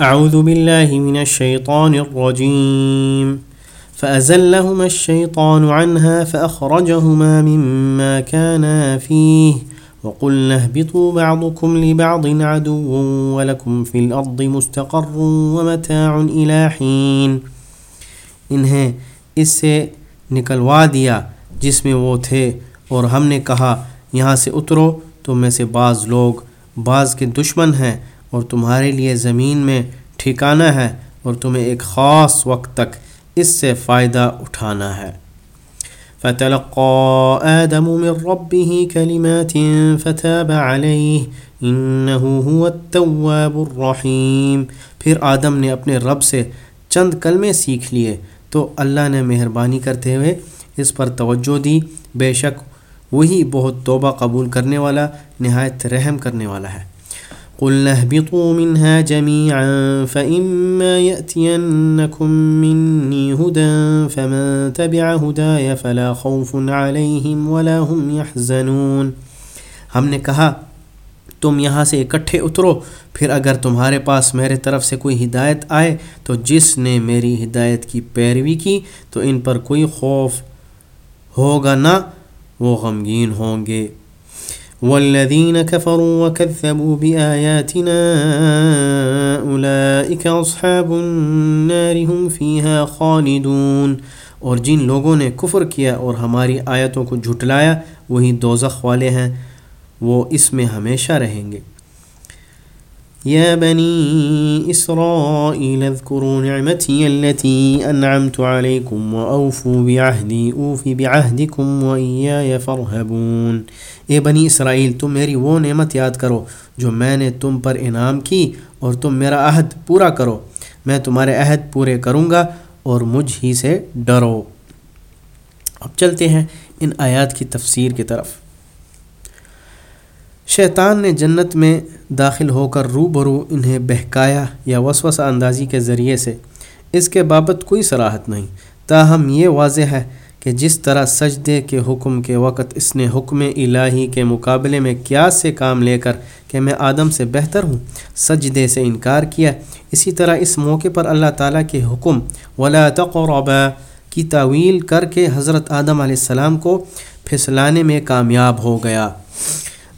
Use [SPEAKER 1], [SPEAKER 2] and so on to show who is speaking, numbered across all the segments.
[SPEAKER 1] أعوذ بالله من الشيطان الرجيم. فأزلهما الشيطان عنها فأخرجهما مما كانا فيه وقلنا اهبطوا بعضكم لبعض عدو ولكم في الأرض مستقر ومتاع إلى حين. انہیں اس سے نکلوا دیا جس میں وہ تھے اور ہم نے کہا، یہاں سے اترو تو میں سے بعض لوگ، بعض کے دشمن ہیں۔ اور تمہارے لیے زمین میں ٹھکانہ ہے اور تمہیں ایک خاص وقت تک اس سے فائدہ اٹھانا ہے۔ فتلقى آدم من ربه كلمات فتاب عليه إنه هو التواب الرحيم۔ پھر آدم نے اپنے رب سے چند کلمے سیکھ لیے تو اللہ نے مہربانی کرتے ہوئے اس پر توجہ دی۔ بے شک وہی بہت توبہ قبول کرنے والا، نہایت رحم کرنے والا ہے۔ قلنا اهبطوا منها جميعا فإما يأتينكم مني هدى فمن تبع هدايا فلا خوف عليهم ولا هم يحزنون۔ ہم نے کہا، تم یہاں سے اکٹھے اترو، پھر اگر تمہارے پاس میرے طرف سے کوئی ہدایت آئے، تو جس نے میری ہدایت کی پیروی کی، تو ان پر کوئی خوف ہوگا نہ، وہ غمگین ہوں گے۔ والذين كفروا وكذبوا بآياتنا أولئك أصحاب النار هم فيها خالدون۔ اور جن لوگوں نے کفر کیا اور ہماری آیتوں کو جھٹلایا، وہی دوزخ والے ہیں، وہ اس میں ہمیشہ رہیں گے۔ يا بني إسرائيل اذكروا نعمتي التي أنعمت عليكم وأوفوا بعهدي أوف بعهدكم وإياي فارهبون اے بنی اسرائیل، تم میری وہ نعمت یاد کرو جو میں نے تم پر انعام کی اور تم میرا عہد پورا کرو۔ میں تمہارے عہد پورے کروں گا اور مجھ ہی سے ڈرو۔ اب چلتے ہیں ان آیات کی تفسیر کی طرف۔ شیطان نے جنت میں داخل ہو کر رو برو انہیں بہکایا یا وسوسہ اندازی کے ذریعے سے۔ اس کے بابت کوئی صراحت نہیں۔ تاہم یہ واضح ہے کہ جس طرح سجدے کے حکم کے وقت اس نے حکم الہی کے مقابلے میں کیا سے کام لے کر کہ میں آدم سے بہتر ہوں، سجدے سے انکار کیا۔ اسی طرح اس موقع پر اللہ تعالیٰ کے حکم، ولا تقربا کی تعویل کر کے حضرت آدم علیہ السلام کو پھسلانے میں کامیاب ہو گیا۔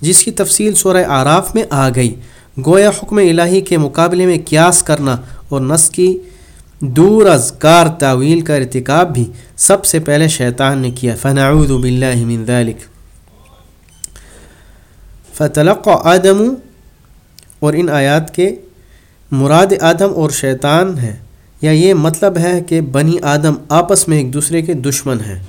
[SPEAKER 1] جس کی تفصیل سورہ آراف میں آ گئی۔ گویا حکم الہی کے مقابلے میں قیاس کرنا اور نس کی دور از کار تعویل کا ارتکاب بھی سب سے پہلے شیطان نے کیا۔ فنعوذ باللہ من ذلك فتلق آدم اور ان آیات کے مراد آدم اور شیطان ہے۔ یا یہ مطلب ہے کہ بنی آدم آپس میں ایک دوسرے کے دشمن ہیں۔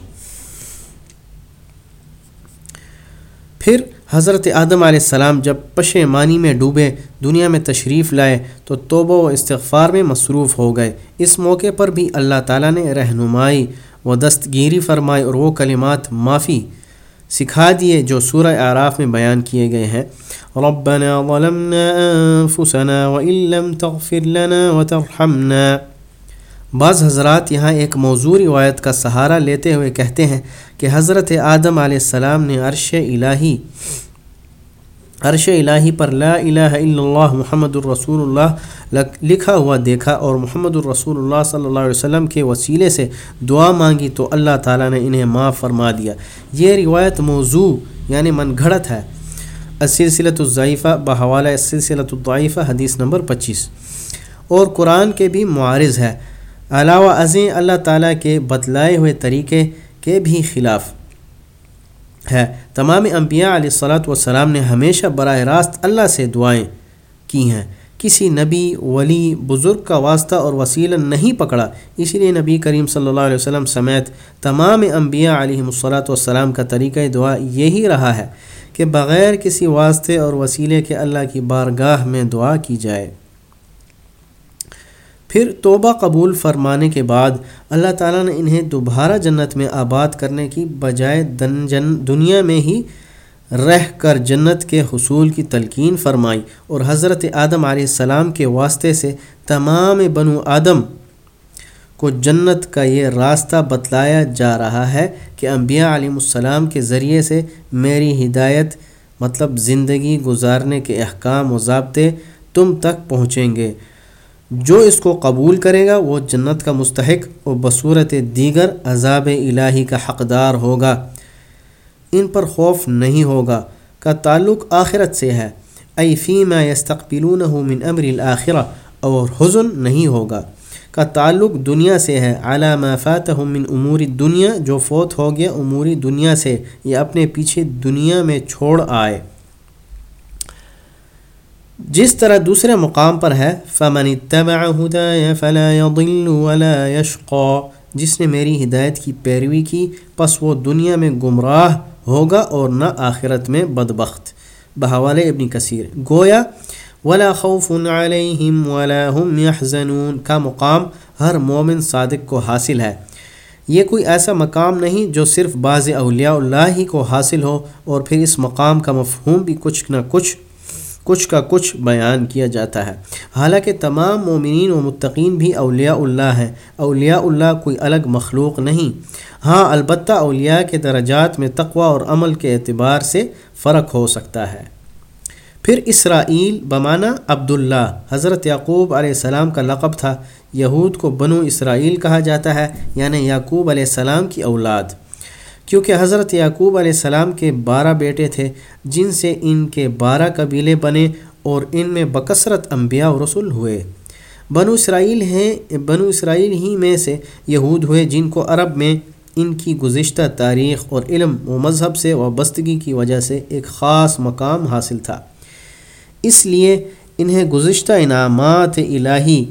[SPEAKER 1] پھر حضرت آدم علیہ السلام جب پشیمانی میں ڈوبے، دنیا میں تشریف لائے، تو توبہ و استغفار میں مصروف ہو گئے۔ اس موقع پر بھی اللہ تعالیٰ نے رہنمائی و دستگیری فرمائی اور وہ کلمات معافی سکھا دیے جو سورہ آراف میں بیان کیے گئے ہیں۔ ربنا ظلمنا انفسنا لم تغفر لنا وترحمنا۔ بعض حضرات یہاں ایک موضوع روایت کا سہارا لیتے ہوئے کہتے ہیں کہ حضرت آدم علیہ السلام نے عرش الہی عرش الہی پر لا الہ الا اللہ محمد الرسول اللہ لکھا ہوا دیکھا اور محمد الرسول اللہ صلی اللہ علیہ وسلم کے وسیلے سے دعا مانگی تو اللہ تعالیٰ نے انہیں معاف فرما دیا۔ یہ روایت موضوع یعنی من گھڑت ہے۔ السلسلۃ الضعیفہ، بحوالہ السلسلۃ الضعیفہ، حدیث نمبر پچیس۔ اور قرآن کے بھی معارض ہے۔ علاوہ ازیں اللہ تعالیٰ کے بتلائے ہوئے طریقے کے بھی خلاف ہے۔ تمام انبیاء علیہ الصلاۃ والسلام نے ہمیشہ براہ راست اللہ سے دعائیں کی ہیں۔ کسی نبی، ولی، بزرگ کا واسطہ اور وسیلہ نہیں پکڑا۔ اسی لیے نبی کریم صلی اللہ علیہ وسلم سمیت تمام انبیاء علیہ الصلاۃ والسلام کا طریقہ دعا یہی رہا ہے کہ بغیر کسی واسطے اور وسیلے کے اللہ کی بارگاہ میں دعا کی جائے۔ پھر توبہ قبول فرمانے کے بعد اللہ تعالیٰ نے انہیں دوبارہ جنت میں آباد کرنے کی بجائے دن دنیا میں ہی رہ کر جنت کے حصول کی تلقین فرمائی اور حضرت آدم علیہ السلام کے واسطے سے تمام بنو آدم کو جنت کا یہ راستہ بتلایا جا رہا ہے کہ انبیاء علیہ السلام کے ذریعے سے میری ہدایت مطلب زندگی گزارنے کے احکام و ضابطے تم تک پہنچیں گے۔ جو اس کو قبول کرے گا وہ جنت کا مستحق اور بصورت دیگر عذاب الہی کا حقدار ہوگا۔ ان پر خوف نہیں ہوگا۔ کا تعلق آخرت سے ہے۔ ای فیما یستقبلون من امر الآخرہ اور حزن نہیں ہوگا۔ کا تعلق دنیا سے ہے۔ علامہ فاتح من امور دنیا۔ جو فوت ہو گیا اموری دنیا سے۔ یا اپنے پیچھے دنیا میں چھوڑ آئے۔ جس طرح دوسرے مقام پر ہے، فمن اتبع هدايا فلا يضل ولا يشقى۔ جس نے میری ہدایت کی پیروی کی، پس وہ دنیا میں گمراہ ہوگا اور نہ آخرت میں بدبخت۔ بحوال ابن کثیر۔ گویا، ولا خوف علیہم ولا هم يحزنون۔ کا مقام ہر مومن صادق کو حاصل ہے۔ یہ کوئی ایسا مقام نہیں جو صرف بعض اولیاء اللہ ہی کو حاصل ہو اور پھر اس مقام کا مفہوم بھی کچھ نہ کچھ کچھ کا کچھ بیان کیا جاتا ہے۔ حالانکہ تمام مومنین و متقین بھی اولیاء اللہ ہیں۔ اولیاء اللہ کوئی الگ مخلوق نہیں۔ ہاں البتہ اولیاء کے درجات میں تقوی اور عمل کے اعتبار سے فرق ہو سکتا ہے۔ پھر اسرائیل بمانہ عبداللہ، حضرت یعقوب علیہ السلام کا لقب تھا۔ یہود کو بنو اسرائیل کہا جاتا ہے یعنی یعقوب علیہ السلام کی اولاد۔ کیونکہ حضرت یعقوب علیہ السلام کے بارہ بیٹے تھے، جن سے ان کے بارہ قبیلے بنے اور ان میں بکثرت انبیاء و رسول ہوئے۔ بنو اسرائیل ہیں، بنو اسرائیل ہی میں سے یہود ہوئے جن کو عرب میں ان کی گزشتہ تاریخ اور علم و مذہب سے وابستگی کی وجہ سے ایک خاص مقام حاصل تھا۔ اس لیے انہیں گزشتہ انعامات الہی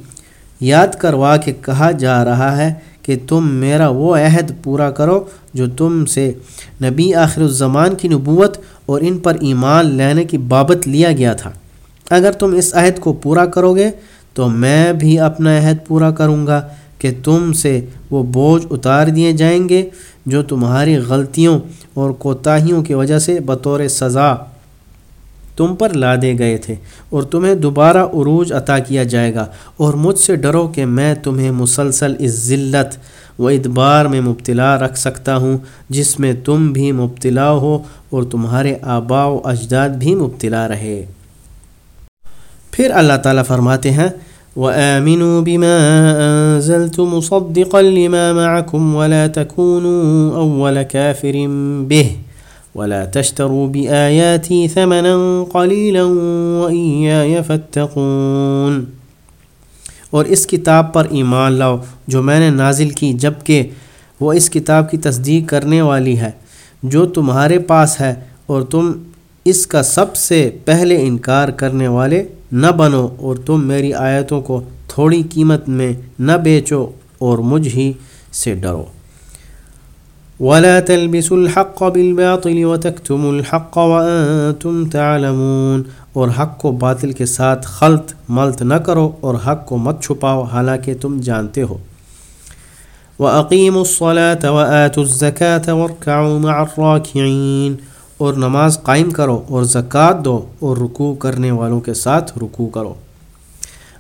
[SPEAKER 1] یاد کروا کے کہا جا رہا ہے کہ تم میرا وہ عہد پورا کرو جو تم سے نبی آخر الزمان کی نبوت اور ان پر ایمان لینے کی بابت لیا گیا تھا۔ اگر تم اس عہد کو پورا کرو گے تو میں بھی اپنا عہد پورا کروں گا کہ تم سے وہ بوجھ اتار دیے جائیں گے جو تمہاری غلطیوں اور کوتاہیوں کی وجہ سے بطور سزا تم پر لادے گئے تھے اور تمہیں دوبارہ عروج عطا کیا جائے گا اور مجھ سے ڈرو کہ میں تمہیں مسلسل اس ذلت و ادبار میں مبتلا رکھ سکتا ہوں، جس میں تم بھی مبتلا ہو اور تمہارے آبا و اجداد بھی مبتلا رہے۔ پھر اللہ تعالیٰ فرماتے ہیں، وَآمِنُوا بِمَا أَنزَلْتُ مُصَدِّقًا لِمَا مَعَكُمْ وَلَا تَكُونُوا أَوَّلَ كَافِرٍ بِهِ۔ ولا تشتروا بآياتي ثمنا قليلا وإياي فاتقون۔ اور اس کتاب پر ایمان لاؤ، جو میں نے نازل کی جبکہ وہ اس کتاب کی تصدیق کرنے والی ہے۔ جو تمہارے پاس ہے، اور تم اس کا سب سے پہلے انکار کرنے والے نہ بنو، اور تم میری آیتوں کو تھوڑی قیمت میں نہ بیچو، اور مجھ ہی سے ڈرو۔ ولا تلبسوا الحق بالباطل وتكتموا الحق وانتم تعلمون اور حق کو باطل کے ساتھ خلط ملت نہ کرو اور حق کو مت چھپاؤ، حالانکہ تم جانتے ہو۔ وَأَقِيمُوا الصَّلَاةَ وَآتُوا الزَّكَاةَ وَارْكَعُوا مَعَ الرَّاكِعِينَ اور نماز قائم کرو اور زکوٰۃ دو اور رکوع کرنے والوں کے ساتھ رکوع کرو۔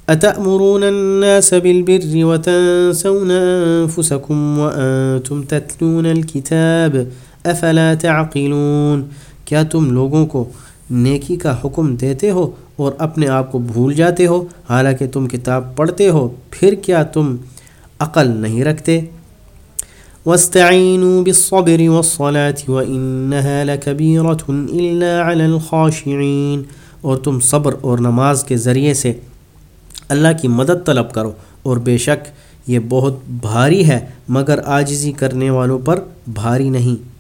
[SPEAKER 1] اتأمرون الناس بالبر وتنسون انفسكم وانتم تتلون الكتاب افلا تعقلون؟ کیا تم لوگوں کو نیکی کا حکم دیتے ہو اور اپنے آپ کو بھول جاتے ہو؟ حالانکہ تم کتاب پڑھتے ہو، پھر کیا تم عقل نہیں رکھتے؟ واستعینوا بالصبر والصلاة وإنها لكبيرة إلا على الخاشعين اور تم صبر اور نماز کے ذریعے سے اللہ کی مدد طلب کرو اور بے شک یہ بہت بھاری ہے، مگر آجزی کرنے والوں پر بھاری نہیں۔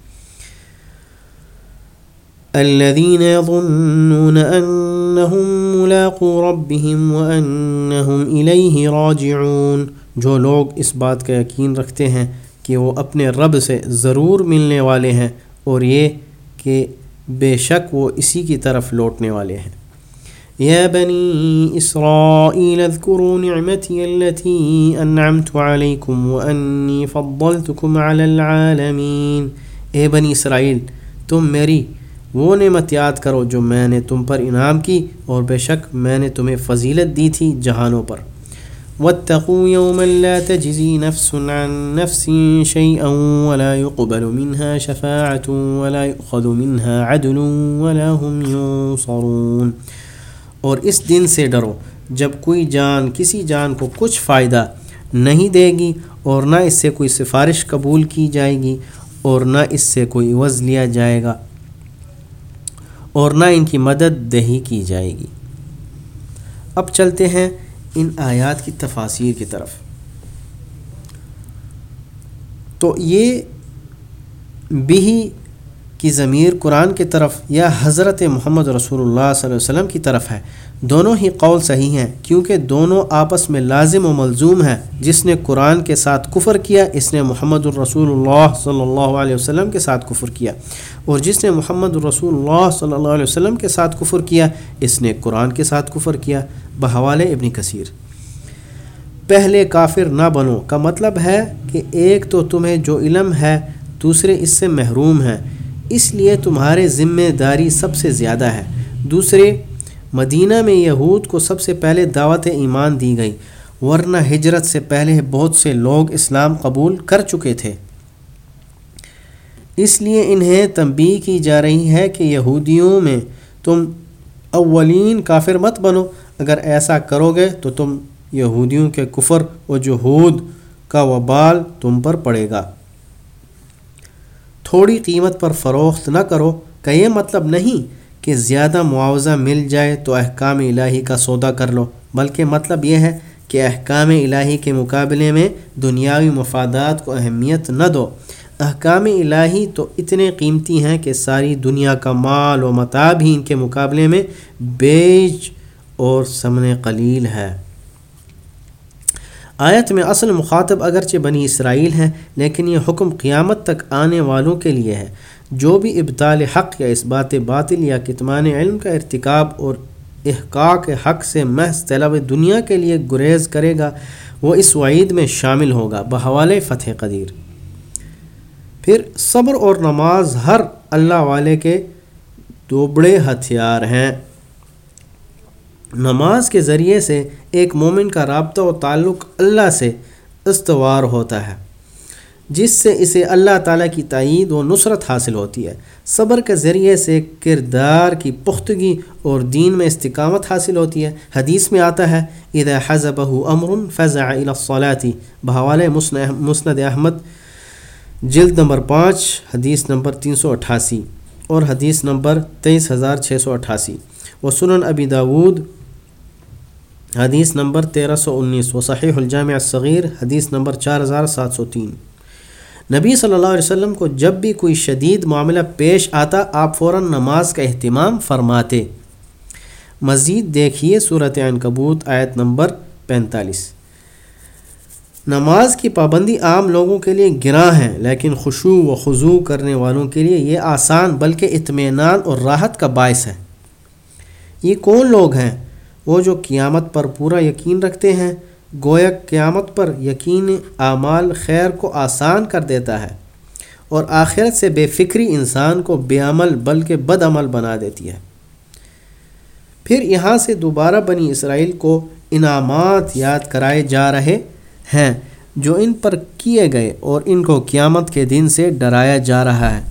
[SPEAKER 1] الذين يظنون انهم ملاقو ربهم وانهم اليه راجعون۔ جو لوگ اس بات کا یقین رکھتے ہیں کہ وہ اپنے رب سے ضرور ملنے والے ہیں اور یہ کہ بے شک وہ اسی کی طرف لوٹنے والے ہیں۔ يا بني إسرائيل اذكروا نعمتي التي أنعمت عليكم وأني فضلتكم على العالمين. اے بنی اسرائیل تم میری وہ نعمت یاد کرو جو میں نے تم پر انعام کی اور بے شک میں نے تمہیں فضیلت دی تھی جہانوں پر۔ واتقوا يوما لا تجزي نفس عن نفس شيئا ولا يقبل منها شفاعة ولا يؤخذ منها عدل ولا هم ينصرون اور اس دن سے ڈرو جب کوئی جان کسی جان کو کچھ فائدہ نہیں دے گی اور نہ اس سے کوئی سفارش قبول کی جائے گی اور نہ اس سے کوئی عوض لیا جائے گا اور نہ ان کی مدد دہی کی جائے گی۔ اب چلتے ہیں ان آیات کی تفاصیر کی طرف۔ تو یہ بھی کی ضمیر قرآن کی طرف یا حضرت محمد رسول اللہ صلی اللہ علیہ وسلم کی طرف ہے۔ دونوں ہی قول صحیح ہیں کیونکہ دونوں آپس میں لازم و ملزوم ہیں۔ جس نے قرآن کے ساتھ کفر کیا، اس نے محمد الرسول اللہ صلی اللہ علیہ وسلم کے ساتھ کفر کیا۔ اور جس نے محمد الرسول اللہ صلی اللہ علیہ وسلم کے ساتھ کفر کیا، اس نے قرآن کے ساتھ کفر کیا۔ بحوال ابن کثیر۔ پہلے کافر نہ بنو۔ کا مطلب ہے کہ ایک تو تمہیں جو علم ہے، دوسرے اس سے محروم ہیں۔ اس لیے تمہارے ذمہ داری سب سے زیادہ ہے۔ دوسرے، مدینہ میں یہود کو سب سے پہلے دعوت ایمان دی گئی، ورنہ ہجرت سے پہلے بہت سے لوگ اسلام قبول کر چکے تھے۔ اس لیے انہیں تنبیہ کی جا رہی ہے کہ یہودیوں میں تم اولین کافر مت بنو۔ اگر ایسا کرو گے تو تم یہودیوں کے کفر و جہود کا وبال تم پر پڑے گا۔ تھوڑی قیمت پر فروخت نہ کرو کا یہ مطلب نہیں کہ زیادہ معاوضہ مل جائے تو احکام الہی کا سودا کر لو، بلکہ مطلب یہ ہے کہ احکام الہی کے مقابلے میں دنیاوی مفادات کو اہمیت نہ دو۔ احکام الہی تو اتنے قیمتی ہیں کہ ساری دنیا کا مال و متاب ہی ان کے مقابلے میں بیج اور سمن قلیل ہے۔ آیت میں اصل مخاطب اگرچہ بنی اسرائیل ہیں، لیکن یہ حکم قیامت تک آنے والوں کے لیے ہے۔ جو بھی ابتال حق یا اس بات باطل یا کتمان علم کا ارتکاب اور احقاق حق سے محض طلب دنیا کے لیے گریز کرے گا، وہ اس وعید میں شامل ہوگا۔ بحوال فتح قدیر۔ پھر صبر اور نماز ہر اللہ والے کے دو بڑے ہتھیار ہیں۔ نماز کے ذریعے سے ایک مومن کا رابطہ و تعلق اللہ سے استوار ہوتا ہے، جس سے اسے اللہ تعالیٰ کی تائید و نصرت حاصل ہوتی ہے۔ صبر کے ذریعے سے کردار کی پختگی اور دین میں استقامت حاصل ہوتی ہے۔ حدیث میں آتا ہے، اذا حضبہ امر فضع الصلاتی بحوال مسند احمد، جلد نمبر پانچ، حدیث نمبر تین سو اٹھاسی اور حدیث نمبر تیئیس ہزار چھ سو اٹھاسی۔ و سنن ابی داود حدیث نمبر تیرہ سو انیس و صحیح الجامع الصغیر، حدیث نمبر چار ہزار سات سو تین۔ نبی صلی اللہ علیہ وسلم کو جب بھی کوئی شدید معاملہ پیش آتا، آپ فوراً نماز کا اہتمام فرماتے۔ مزید دیکھیے صورت عنکبوت، آیت نمبر پینتالیس۔ نماز کی پابندی عام لوگوں کے لیے گراں ہے لیکن خوشو و خضو کرنے والوں کے لیے یہ آسان، بلکہ اطمینان اور راحت کا باعث ہے۔ یہ کون لوگ ہیں؟ وہ جو قیامت پر پورا یقین رکھتے ہیں، گویا قیامت پر یقین اعمال خیر کو آسان کر دیتا ہے اور آخرت سے بے فکری انسان کو بے عمل بلکہ بد عمل بنا دیتی ہے۔ پھر یہاں سے دوبارہ بنی اسرائیل کو انعامات یاد کرائے جا رہے ہیں جو ان پر کیے گئے اور ان کو قیامت کے دن سے ڈرایا جا رہا ہے۔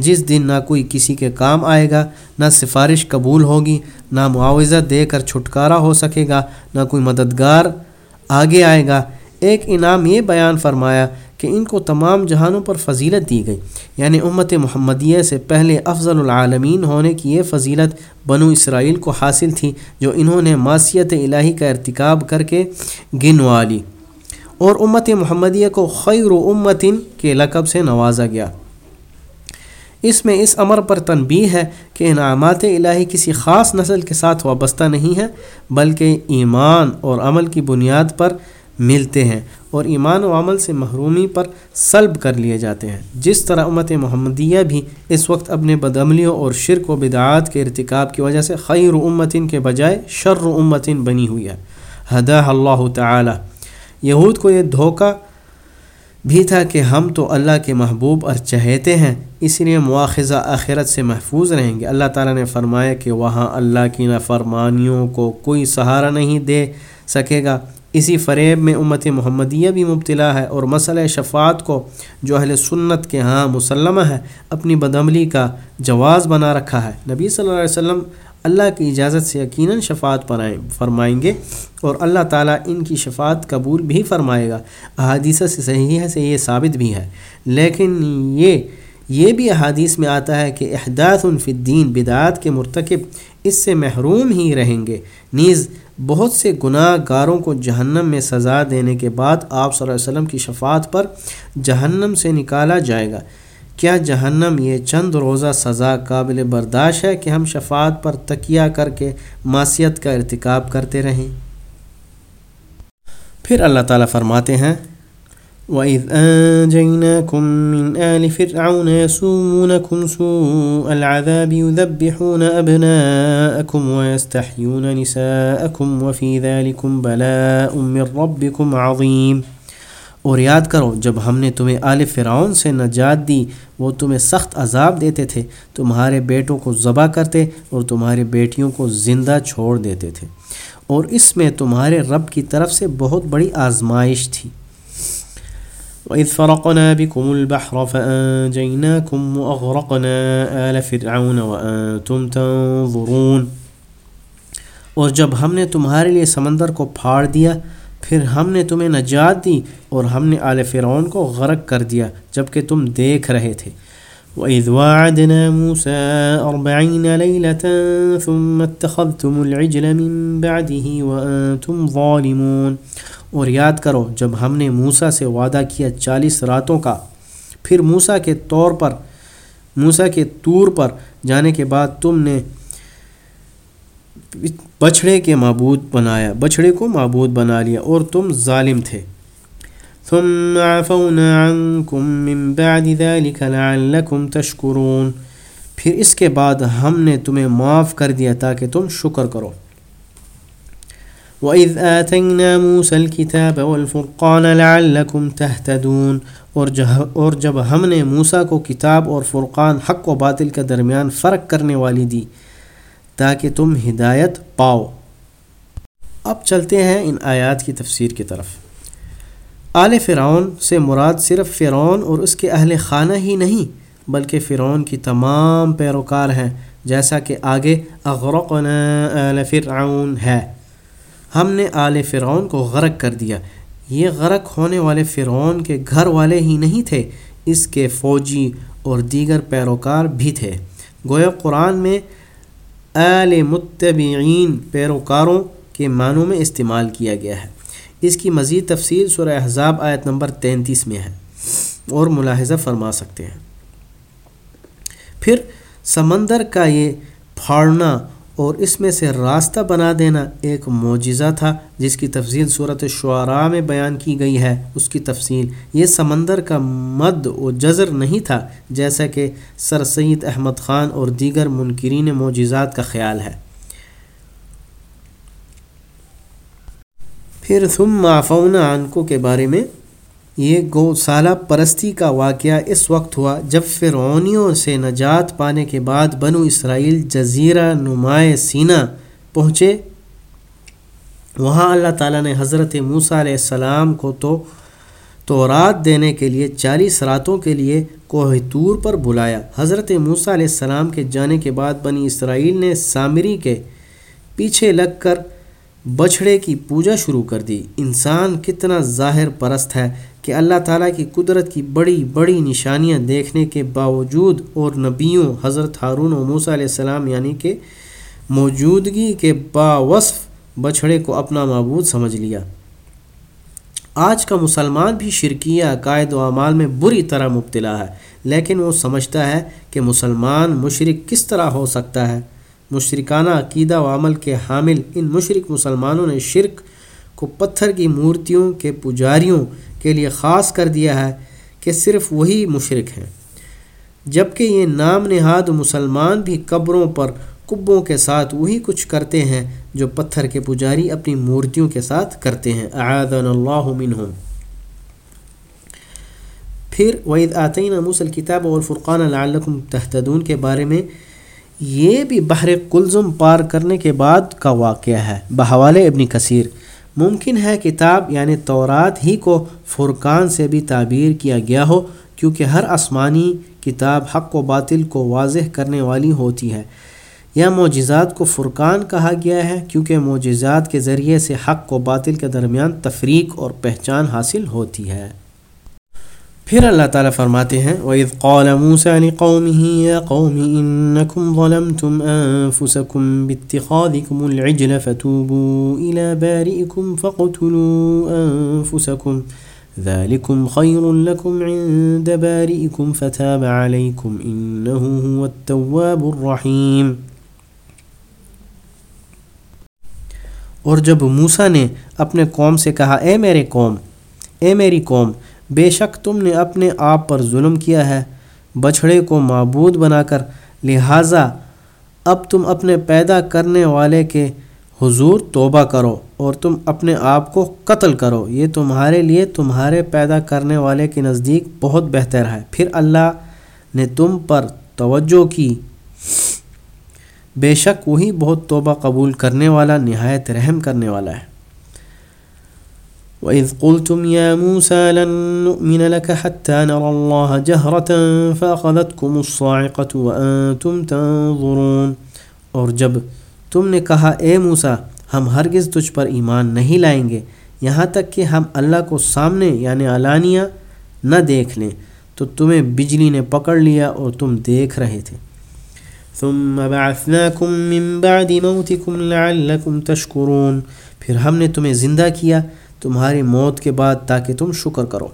[SPEAKER 1] جس دن نہ کوئی کسی کے کام آئے گا، نہ سفارش قبول ہوگی، نہ معاوضہ دے کر چھٹکارا ہو سکے گا، نہ کوئی مددگار آگے آئے گا۔ ایک انعام یہ بیان فرمایا کہ ان کو تمام جہانوں پر فضیلت دی گئی۔ یعنی امت محمدیہ سے پہلے افضل العالمین ہونے کی یہ فضیلت بنو اسرائیل کو حاصل تھی، جو انہوں نے معصیت الہی کا ارتکاب کر کے گنوا لی۔ اور امت محمدیہ کو خیر و امتن کے لقب سے نوازا گیا۔ اس میں اس امر پر تنبیہ ہے کہ انعامات الہی کسی خاص نسل کے ساتھ وابستہ نہیں ہے بلکہ ایمان اور عمل کی بنیاد پر ملتے ہیں اور ایمان و عمل سے محرومی پر سلب کر لیے جاتے ہیں۔ جس طرح امت محمدیہ بھی اس وقت اپنے بدعملیوں اور شرک و بدعات کے ارتکاب کی وجہ سے خیر امتن کے بجائے شر امتن بنی ہوئی ہے۔ حدا اللہ تعالی۔ یہود کو یہ دھوکہ بھی تھا کہ ہم تو اللہ کے محبوب اور چہیتے ہیں، اس لیے مواخذہ آخرت سے محفوظ رہیں گے۔ اللہ تعالیٰ نے فرمایا کہ وہاں اللہ کی نافرمانیوں کو کوئی سہارا نہیں دے سکے گا۔ اسی فریب میں امت محمدیہ بھی مبتلا ہے اور مسئلہ شفاعت کو جو اہل سنت کے ہاں مسلمہ ہے، اپنی بدعملی کا جواز بنا رکھا ہے۔ نبی صلی اللہ علیہ وسلم اللہ کی اجازت سے یقیناً شفاعت پر فرمائیں گے اور اللہ تعالیٰ ان کی شفاعت قبول بھی فرمائے گا۔ احادیث سے صحیح ہے سے یہ ثابت بھی ہے۔ لیکن یہ یہ بھی احادیث میں آتا ہے کہ احداث الفدین بدعات کے مرتکب اس سے محروم ہی رہیں گے۔ نیز بہت سے گناہ گاروں کو جہنم میں سزا دینے کے بعد آپ صلی اللہ علیہ وسلم کی شفاعت پر جہنم سے نکالا جائے گا۔ کیا جہنم یہ چند روزہ سزا قابل برداشت ہے کہ ہم شفاعت پر تکیہ کر کے معصیت کا ارتکاب کرتے رہیں؟ پھر اللہ تعالیٰ فرماتے ہیں، وَإِذْ أَنْجَيْنَاكُمْ مِنْ آلِ فِرْعَوْنَ يَسُومُونَكُمْ سُوءَ الْعَذَابِ يُذَبِّحُونَ أَبْنَاءَكُمْ وَيَسْتَحْيُونَ نِسَاءَكُمْ وَفِي ذَلِكُمْ بَلَاءٌ مِّن رَبِّكُمْ عَظِيمٌ اور یاد کرو، جب ہم نے تمہیں آل فرعون سے نجات دی، وہ تمہیں سخت عذاب دیتے تھے، تمہارے بیٹوں کو ذبح کرتے اور تمہارے بیٹیوں کو زندہ چھوڑ دیتے تھے۔ اور اس میں تمہارے رب کی طرف سے بہت بڑی آزمائش تھی۔ وَإِذْ فَرَقْنَا بِكُمُ الْبَحْرَ فَأَنْجَيْنَاكُمْ وَأَغْرَقْنَا آلَ فِرْعَوْنَ وَأَنْتُمْ تَنظُرُونَ۔ اور جب ہم نے تمہارے لیے سمندر کو پھاڑ دیا پھر ہم نے تمہیں نجات دی اور ہم نے آل فرعون کو غرق کر دیا جبکہ تم دیکھ رہے تھے۔ وَإِذْ وَعَدْنَا مُوسَىٰ أَرْبَعِينَ لَيْلَةً ثُمَّ اتَّخَذْتُمُ الْعِجْلَ مِن بَعْدِهِ وَأَنْتُمْ ظَالِمُونَ۔ اور یاد کرو، جب ہم نے موسیٰ سے وعدہ کیا چالیس راتوں کا، پھر موسیٰ کے طور پر، موسیٰ کے طور پر، جانے کے بعد تم نے بچھڑے کے معبود بنایا، بچھڑے کو معبود بنا لیا اور تم ظالم تھے۔ ثم عفونا عنكم من بعد ذلك لعلكم تشكرون۔ پھر اس کے بعد ہم نے تمہیں معاف کر دیا تاکہ تم شکر کرو۔ وَإِذْ آتَيْنَا مُوسَى الْكِتَابَ وَالْفُرْقَانَ لَعَلَّكُمْ تَهْتَدُونَ۔ اور جب ہم نے موسیٰ کو کتاب اور فرقان حق و باطل کے درمیان فرق کرنے والی دی تاکہ تم ہدایت پاؤ۔ اب چلتے ہیں ان آیات کی تفسیر کی طرف۔ آل فرعون سے مراد صرف فرعون اور اس کے اہل خانہ ہی نہیں، بلکہ فرعون کی تمام پیروکار ہیں، جیسا کہ آگے اغرقنا آل فرعون ہے۔ ہم نے آل فرعون کو غرق کر دیا۔ یہ غرق ہونے والے فرعون کے گھر والے ہی نہیں تھے، اس کے فوجی اور دیگر پیروکار بھی تھے۔ گویا قرآن میں آل متبعین پیروکاروں کے معنوں میں استعمال کیا گیا ہے۔ اس کی مزید تفصیل سورہ احزاب آیت نمبر تینتیس میں ہے اور ملاحظہ فرما سکتے ہیں۔ پھر سمندر کا یہ پھاڑنا اور اس میں سے راستہ بنا دینا ایک معجزہ تھا، جس کی تفصیل صورت شعراء میں بیان کی گئی ہے۔ اس کی تفصیل یہ سمندر کا مد و جزر نہیں تھا، جیسا کہ سر سید احمد خان اور دیگر منکرین معجزات کا خیال ہے۔ پھر ثم معفونا عنکو کے بارے میں یہ گو سالہ پرستی کا واقعہ اس وقت ہوا جب فرعونیوں سے نجات پانے کے بعد بنو اسرائیل جزیرہ نمائے سینہ پہنچے۔ وہاں اللہ تعالیٰ نے حضرت موسیٰ علیہ السلام کو تو تورات دینے کے لیے چالیس راتوں کے لیے کوہ طور پر بلایا۔ حضرت موسیٰ علیہ السلام کے جانے کے بعد بنی اسرائیل نے سامری کے پیچھے لگ کر بچھڑے کی پوجا شروع کر دی۔ انسان کتنا ظاہر پرست ہے۔ کہ اللہ تعالیٰ کی قدرت کی بڑی بڑی نشانیاں دیکھنے کے باوجود اور نبیوں حضرت ہارون و موسیٰ علیہ السلام یعنی کہ موجودگی کے باوصف بچھڑے کو اپنا معبود سمجھ لیا۔ آج کا مسلمان بھی شرکیہ عقائد و اعمال میں بری طرح مبتلا ہے، لیکن وہ سمجھتا ہے کہ مسلمان مشرق کس طرح ہو سکتا ہے۔ مشرکانہ عقیدہ و عمل کے حامل ان مشرق مسلمانوں نے شرک کو پتھر کی مورتیوں کے پجاریوں کے لیے خاص کر دیا ہے کہ صرف وہی مشرق ہیں۔ جبکہ یہ نام نہاد مسلمان بھی قبروں پر کبوں کے ساتھ وہی کچھ کرتے ہیں جو پتھر کے پجاری اپنی مورتیوں کے ساتھ کرتے ہیں۔ اعاذنا اللہ منہم۔ پھر وعید آتین موسل کتاب والفرقان لعلکم تحتدون کے بارے میں یہ بھی بحر کلزم پار کرنے کے بعد کا واقعہ ہے۔ بحوال ابن کثیر۔ ممکن ہے کتاب یعنی تورات ہی کو فرقان سے بھی تعبیر کیا گیا ہو، کیونکہ ہر آسمانی کتاب حق و باطل کو واضح کرنے والی ہوتی ہے۔ یا معجزات کو فرقان کہا گیا ہے، کیونکہ معجزات کے ذریعے سے حق و باطل کے درمیان تفریق اور پہچان حاصل ہوتی ہے۔ پھر اللہ تعالیٰ فرماتے ہیں، وَإِذْ قَالَ مُوسَى لِقَوْمِهِ يَا قَوْمِ إِنَّكُمْ ظَلَمْتُمْ أَنفُسَكُمْ بِاتِّخَاذِكُمُ الْعِجْلَ فَتُوبُوا إِلَى بَارِئِكُمْ فَقْتُلُوا أَنفُسَكُمْ ذَلِكُمْ خَيْرٌ لَكُمْ عِندَ بَارِئِكُمْ فَتَابَ عَلَيْكُمْ إِنَّهُ هُوَ التَّوَّابُ الرَّحِيمُ۔ اور جب موسیٰ نے اپنے قوم سے کہا، اے میرے قوم، اے میری قوم بے شک تم نے اپنے آپ پر ظلم کیا ہے، بچھڑے کو معبود بنا کر، لہٰذا اب تم اپنے پیدا کرنے والے کے حضور توبہ کرو اور تم اپنے آپ کو قتل کرو۔ یہ تمہارے لیے تمہارے پیدا کرنے والے کے نزدیک بہت بہتر ہے۔ پھر اللہ نے تم پر توجہ کی۔ بے شک وہی بہت توبہ قبول کرنے والا، نہایت رحم کرنے والا ہے۔ وَإِذْ قُلْتُمْ يَا مُوسَى لَن نُؤْمِنَ لَكَ حَتَّى نَرَى اللَّهَ جَهْرَةً فَأَخَذَتْكُمُ الصَّاعِقَةُ وَأَنْتُمْ تَنظُرُونَ۔ اور جب تم نے کہا، اے موسیٰ، ہم ہرگز تجھ پر ایمان نہیں لائیں گے، یہاں تک کہ ہم اللہ کو سامنے یعنی علانیہ نہ دیکھ لیں، تو تمہیں بجلی نے پکڑ لیا اور تم دیکھ رہے تھے۔ ثم بعثناكم من بعد موتكم لعلكم تشكرون۔ پھر ہم نے تمہیں زندہ کیا تمہاری موت کے بعد تاکہ تم شکر کرو۔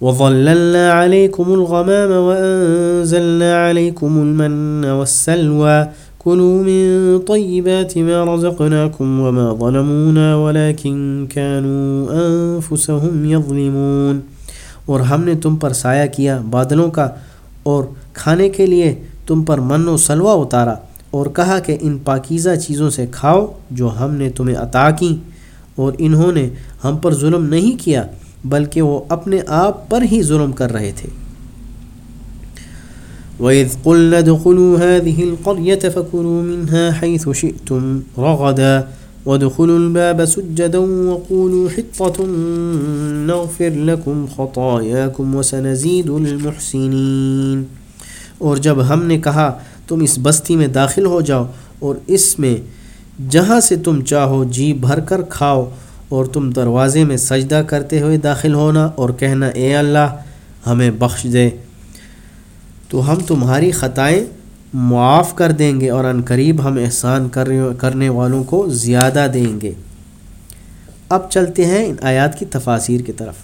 [SPEAKER 1] وظللنا عليكم الغمام وأنزلنا عليكم المن والسلوى كلوا من طيبات ما رزقناكم وما ظلمونا ولكن كانوا أنفسهم يظلمون۔ اور ہم نے تم پر سایہ کیا بادلوں کا، اور کھانے کے لیے تم پر من و سلوہ اتارا۔ اور کہا کہ ان پاکیزہ چیزوں سے کھاؤ جو ہم نے تمہیں عطا کیں۔ اور انہوں نے ہم پر ظلم نہیں کیا، بلکہ وہ اپنے آپ پر ہی ظلم کر رہے تھے۔ وَإِذْ قُلْنَا دُخُلُوا هَذِهِ الْقَرْيَةَ فَكُلُوا مِنْهَا حَيْثُ شِئْتُمْ رَغَدًا وَدُخُلُوا الْبَابَ سُجَّدًا وَقُولُوا حِطَّةٌ نَغْفِرْ لَكُمْ خَطَايَاكُمْ وَسَنَزِيدُ الْمُحْسِنِينَ۔ اور جب ہم نے کہا، تم اس بستی میں داخل ہو جاؤ اور اس میں جہاں سے تم چاہو جی بھر کر کھاؤ اور تم دروازے میں سجدہ کرتے ہوئے داخل ہونا اور کہنا، اے اللہ، ہمیں بخش دے۔ تو ہم تمہاری خطائیں معاف کر دیں گے اور ان قریب ہم احسان کرنے والوں کو زیادہ دیں گے۔ اب چلتے ہیں ان آیات کی تفاصیر کی طرف۔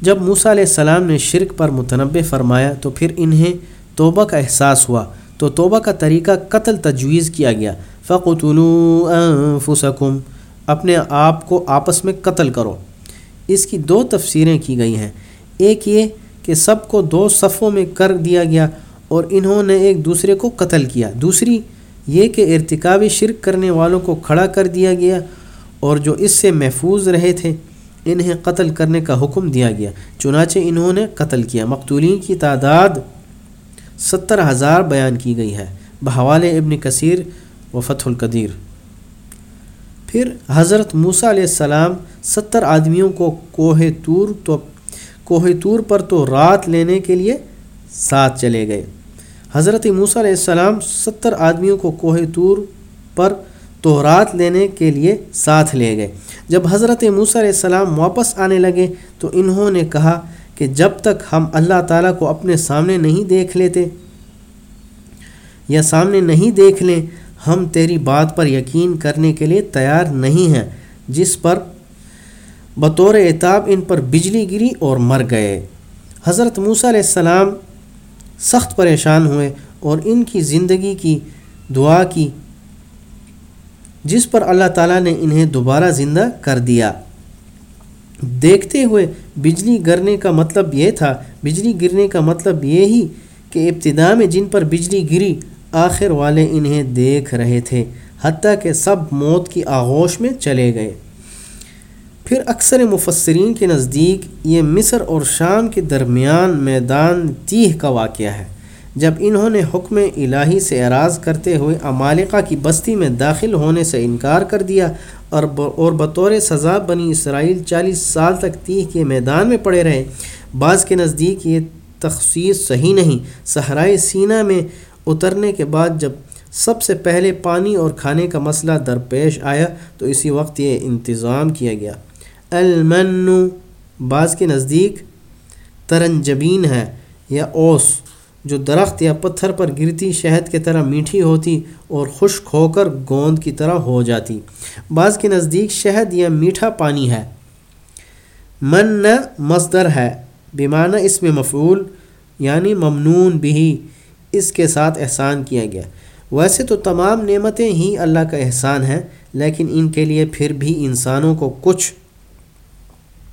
[SPEAKER 1] جب موسیٰ علیہ السلام نے شرک پر متنوع فرمایا تو پھر انہیں توبہ کا احساس ہوا۔ تو توبہ کا طریقہ قتل تجویز کیا گیا۔ انفسکم اپنے آپ کو آپس میں قتل کرو۔ اس کی دو تفسیریں کی گئی ہیں۔ ایک یہ کہ سب کو دو صفوں میں کر دیا گیا اور انہوں نے ایک دوسرے کو قتل کیا۔ دوسری یہ کہ ارتکاب شرک کرنے والوں کو کھڑا کر دیا گیا اور جو اس سے محفوظ رہے تھے، انہیں قتل کرنے کا حکم دیا گیا۔ چنانچہ انہوں نے قتل کیا۔ مقتولین کی تعداد ستر ہزار بیان کی گئی ہے۔ بحوال ابن کثیر و فتح القدیر۔ پھر حضرت موسیٰ علیہ السلام ستر آدمیوں کو کوہ تور تو کوہ تور پر تو رات لینے کے لیے ساتھ چلے گئے۔ حضرت موسیٰ علیہ السلام ستر آدمیوں کو کوہ تور پر تو رات لینے کے لیے ساتھ لے گئے۔ جب حضرت موسیٰ علیہ السلام واپس آنے لگے تو انہوں نے کہا کہ جب تک ہم اللہ تعالیٰ کو اپنے سامنے نہیں دیکھ لیتے یا سامنے نہیں دیکھ لیں، ہم تیری بات پر یقین کرنے کے لیے تیار نہیں ہیں، جس پر بطور اعتاب ان پر بجلی گری اور مر گئے۔ حضرت موسیٰ علیہ السلام سخت پریشان ہوئے اور ان کی زندگی کی دعا کی، جس پر اللہ تعالیٰ نے انہیں دوبارہ زندہ کر دیا۔ دیکھتے ہوئے بجلی گرنے کا مطلب یہ تھا، بجلی گرنے کا مطلب یہی کہ ابتدا میں جن پر بجلی گری، آخر والے انہیں دیکھ رہے تھے، حتیٰ کہ سب موت کی آغوش میں چلے گئے۔ پھر اکثر مفسرین کے نزدیک یہ مصر اور شام کے درمیان میدان تیہ کا واقعہ ہے۔ جب انہوں نے حکم الہی سے اعراض کرتے ہوئے امالقہ کی بستی میں داخل ہونے سے انکار کر دیا اور اور بطور سزا بنی اسرائیل چالیس سال تک تیہ کے میدان میں پڑے رہے۔ بعض کے نزدیک یہ تخصیص صحیح نہیں۔ صحرائے سینہ میں اترنے کے بعد جب سب سے پہلے پانی اور کھانے کا مسئلہ درپیش آیا، تو اسی وقت یہ انتظام کیا گیا۔ المن بعض کے نزدیک ترنجبین ہے یا اوس۔ جو درخت یا پتھر پر گرتی شہد کی طرح میٹھی ہوتی اور خشک ہو کر گوند کی طرح ہو جاتی۔ بعض کے نزدیک شہد یا میٹھا پانی ہے۔ من مصدر ہے۔ بیمانہ اس میں مفعول یعنی ممنون بھی اس کے ساتھ احسان کیا گیا۔ ویسے تو تمام نعمتیں ہی اللہ کا احسان ہیں، لیکن ان کے لیے پھر بھی انسانوں کو کچھ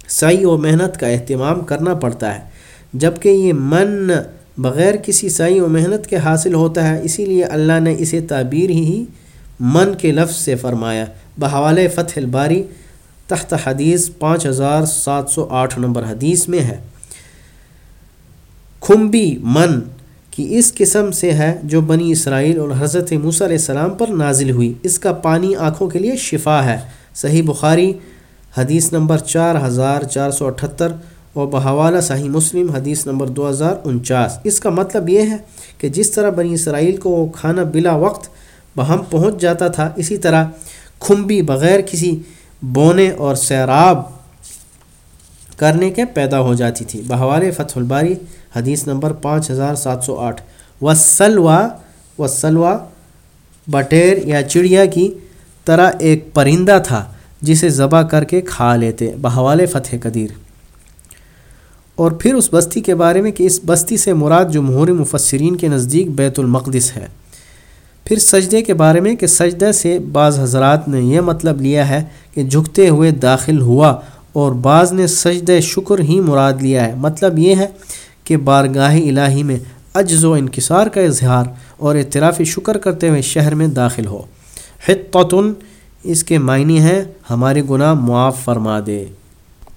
[SPEAKER 1] صحیح و محنت کا اہتمام کرنا پڑتا ہے۔ جبکہ یہ من بغیر کسی صحیح و محنت کے حاصل ہوتا ہے، اسی لیے اللہ نے اسے تعبیر ہی من کے لفظ سے فرمایا۔ بحوال فتح الباری تحت حدیث پانچ ہزار سات سو آٹھ نمبر حدیث میں ہے۔ کھمبی من کی اس قسم سے ہے جو بنی اسرائیل اور حضرت موسیٰ علیہ السلام پر نازل ہوئی۔ اس کا پانی آنکھوں کے لیے شفا ہے۔ صحیح بخاری حدیث نمبر چار ہزار چار سو اٹھتر۔ اور بحوالہ صحیح مسلم حدیث نمبر دو ہزار انچاس۔ اس کا مطلب یہ ہے کہ جس طرح بنی اسرائیل کو وہ کھانا بلا وقت بہم پہنچ جاتا تھا، اسی طرح کھمبی بغیر کسی بونے اور سیراب کرنے کے پیدا ہو جاتی تھی۔ بہوال فتح الباری حدیث نمبر پانچ ہزار سات سو آٹھ۔ وسلوا وسلوا بٹیر یا چڑیا کی طرح ایک پرندہ تھا جسے ذبح کر کے کھا لیتے۔ بحوال فتح قدیر۔ اور پھر اس بستی کے بارے میں کہ اس بستی سے مراد جمہور مفسرین کے نزدیک بیت المقدس ہے۔ پھر سجدے کے بارے میں کہ سجدہ سے بعض حضرات نے یہ مطلب لیا ہے کہ جھکتے ہوئے داخل ہوا اور بعض نے سجدہ شکر ہی مراد لیا ہے۔ مطلب یہ ہے کہ بارگاہ الہی میں عجز و انکسار کا اظہار اور اعتراف شکر کرتے ہوئے شہر میں داخل ہو۔ حتن اس کے معنی ہیں ہمارے گناہ معاف فرما دے۔